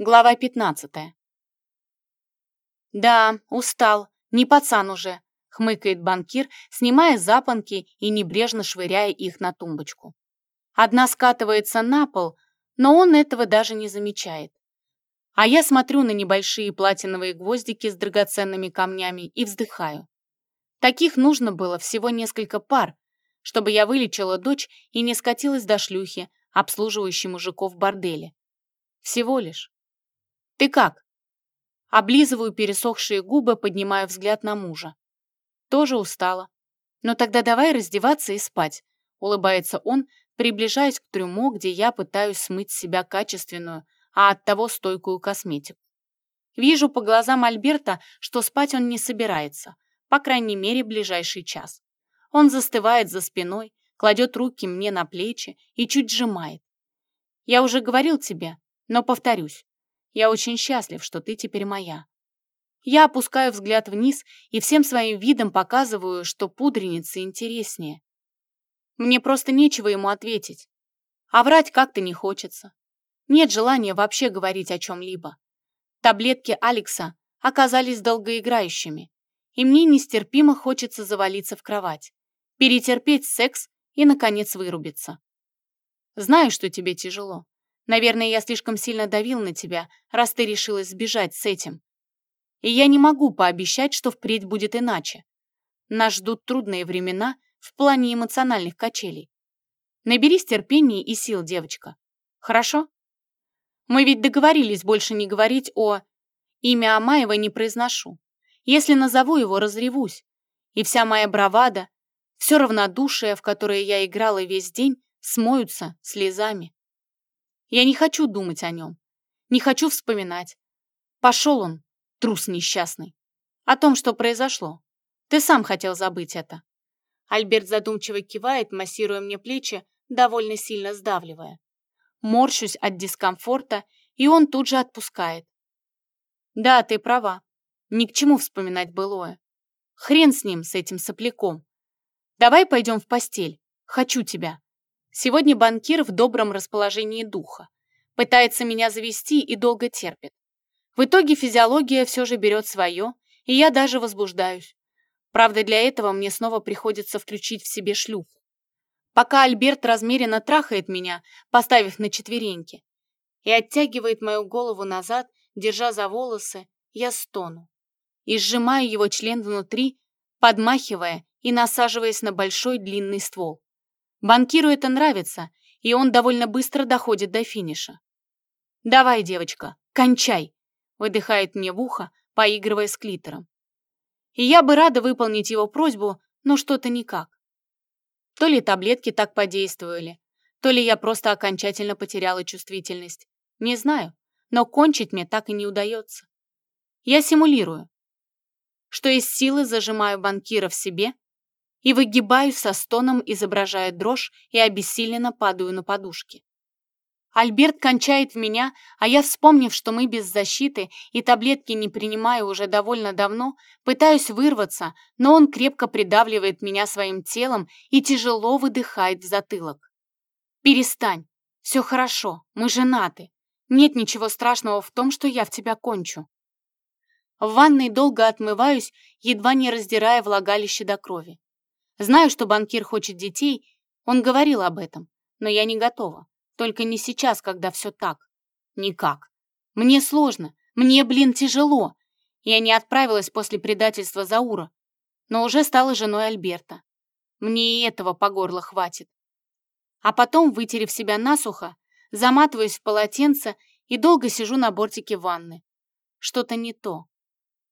Глава 15. «Да, устал, не пацан уже», — хмыкает банкир, снимая запонки и небрежно швыряя их на тумбочку. Одна скатывается на пол, но он этого даже не замечает. А я смотрю на небольшие платиновые гвоздики с драгоценными камнями и вздыхаю. Таких нужно было всего несколько пар, чтобы я вылечила дочь и не скатилась до шлюхи, обслуживающей мужиков в борделе. Всего лишь. «Ты как?» Облизываю пересохшие губы, поднимаю взгляд на мужа. Тоже устала. «Ну тогда давай раздеваться и спать», — улыбается он, приближаясь к трюмо, где я пытаюсь смыть с себя качественную, а оттого стойкую косметику. Вижу по глазам Альберта, что спать он не собирается, по крайней мере, ближайший час. Он застывает за спиной, кладет руки мне на плечи и чуть сжимает. Я уже говорил тебе, но повторюсь, я очень счастлив, что ты теперь моя. Я опускаю взгляд вниз и всем своим видом показываю, что пудреница интереснее. Мне просто нечего ему ответить. А врать как-то не хочется. Нет желания вообще говорить о чем-либо. Таблетки Алекса оказались долгоиграющими, и мне нестерпимо хочется завалиться в кровать, перетерпеть секс и, наконец, вырубиться. Знаю, что тебе тяжело. Наверное, я слишком сильно давил на тебя, раз ты решилась сбежать с этим. И я не могу пообещать, что впредь будет иначе. Нас ждут трудные времена в плане эмоциональных качелей. Наберись терпения и сил, девочка. Хорошо? Мы ведь договорились больше не говорить о... Имя Амаева не произношу. Если назову его, разревусь. И вся моя бравада, все равнодушие, в которое я играла весь день, смоются слезами. Я не хочу думать о нем. Не хочу вспоминать. Пошел он, трус несчастный. О том, что произошло. Ты сам хотел забыть это. Альберт задумчиво кивает, массируя мне плечи, довольно сильно сдавливая. Морщусь от дискомфорта, и он тут же отпускает. Да, ты права. Ни к чему вспоминать былое. Хрен с ним, с этим сопляком. Давай пойдем в постель. Хочу тебя. Сегодня банкир в добром расположении духа. Пытается меня завести и долго терпит. В итоге физиология все же берет свое, и я даже возбуждаюсь. Правда, для этого мне снова приходится включить в себе шлюху. Пока Альберт размеренно трахает меня, поставив на четвереньки, и оттягивает мою голову назад, держа за волосы, я стону. И сжимаю его член внутри, подмахивая и насаживаясь на большой длинный ствол. Банкиру это нравится, и он довольно быстро доходит до финиша. «Давай, девочка, кончай!» выдыхает мне в ухо, поигрывая с клитором. И я бы рада выполнить его просьбу, но что-то никак. То ли таблетки так подействовали, то ли я просто окончательно потеряла чувствительность. Не знаю, но кончить мне так и не удается. Я симулирую, что из силы зажимаю банкира в себе и выгибаюсь со стоном, изображая дрожь, и обессиленно падаю на подушки. Альберт кончает в меня, а я, вспомнив, что мы без защиты и таблетки не принимаю уже довольно давно, пытаюсь вырваться, но он крепко придавливает меня своим телом и тяжело выдыхает в затылок. «Перестань. Все хорошо. Мы женаты. Нет ничего страшного в том, что я в тебя кончу». В ванной долго отмываюсь, едва не раздирая влагалище до крови. Знаю, что банкир хочет детей, он говорил об этом, но я не готова. Только не сейчас, когда все так. Никак. Мне сложно, мне, блин, тяжело. Я не отправилась после предательства Заура, но уже стала женой Альберта. Мне и этого по горло хватит. А потом, вытерев себя насухо, заматываюсь в полотенце и долго сижу на бортике ванны. Что-то не то.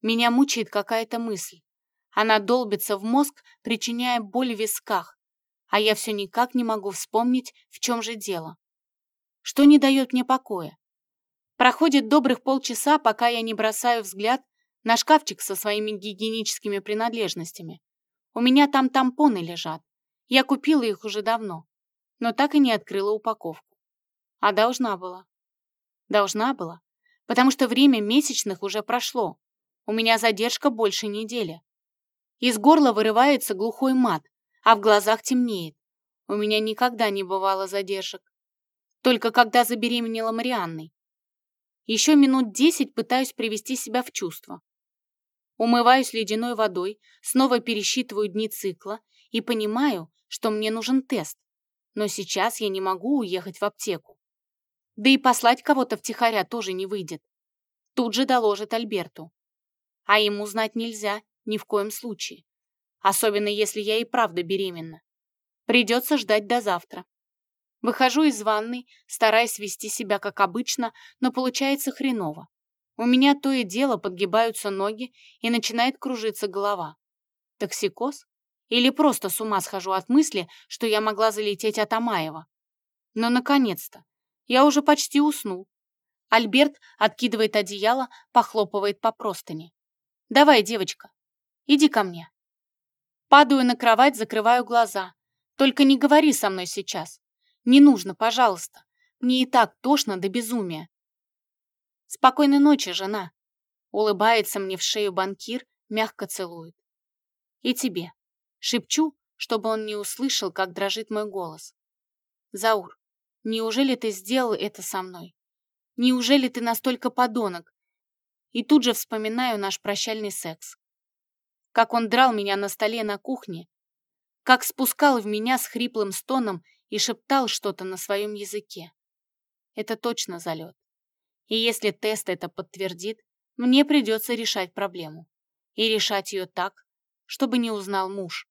Меня мучает какая-то мысль. Она долбится в мозг, причиняя боль в висках, а я все никак не могу вспомнить, в чем же дело. Что не дает мне покоя? Проходит добрых полчаса, пока я не бросаю взгляд на шкафчик со своими гигиеническими принадлежностями. У меня там тампоны лежат. Я купила их уже давно, но так и не открыла упаковку. А должна была. Должна была, потому что время месячных уже прошло. У меня задержка больше недели. Из горла вырывается глухой мат, а в глазах темнеет. У меня никогда не бывало задержек. Только когда забеременела Марианной. Еще минут десять пытаюсь привести себя в чувство. Умываюсь ледяной водой, снова пересчитываю дни цикла и понимаю, что мне нужен тест. Но сейчас я не могу уехать в аптеку. Да и послать кого-то втихаря тоже не выйдет. Тут же доложит Альберту. А ему знать нельзя, ни в коем случае. Особенно если я и правда беременна. Придется ждать до завтра. Выхожу из ванной, стараясь вести себя как обычно, но получается хреново. У меня то и дело подгибаются ноги и начинает кружиться голова. Токсикоз? Или просто с ума схожу от мысли, что я могла залететь от Амаева? Но, наконец-то, я уже почти уснул. Альберт откидывает одеяло, похлопывает по простыне. «Давай, девочка, иди ко мне». Падаю на кровать, закрываю глаза. Только не говори со мной сейчас. Не нужно, пожалуйста. Мне и так тошно до безумия. Спокойной ночи, жена. Улыбается мне в шею банкир, мягко целует. И тебе. Шепчу, чтобы он не услышал, как дрожит мой голос. Заур, неужели ты сделал это со мной? Неужели ты настолько подонок? И тут же вспоминаю наш прощальный секс. Как он драл меня на столе на кухне, как спускал в меня с хриплым стоном и шептал что-то на своем языке. Это точно залет. И если тест это подтвердит, мне придется решать проблему. И решать ее так, чтобы не узнал муж.